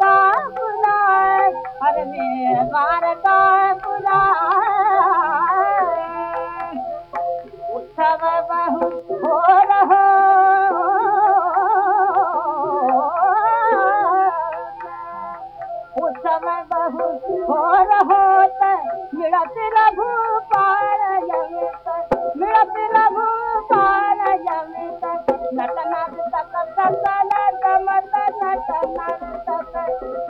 त बारके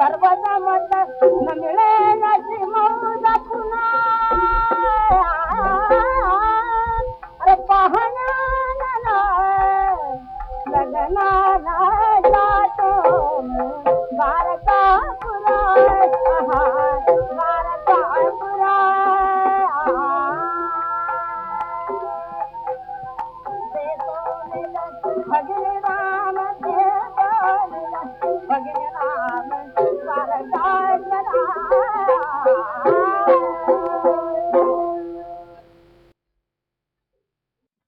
ಸರ್ವಸಮತ ನಮಿಳ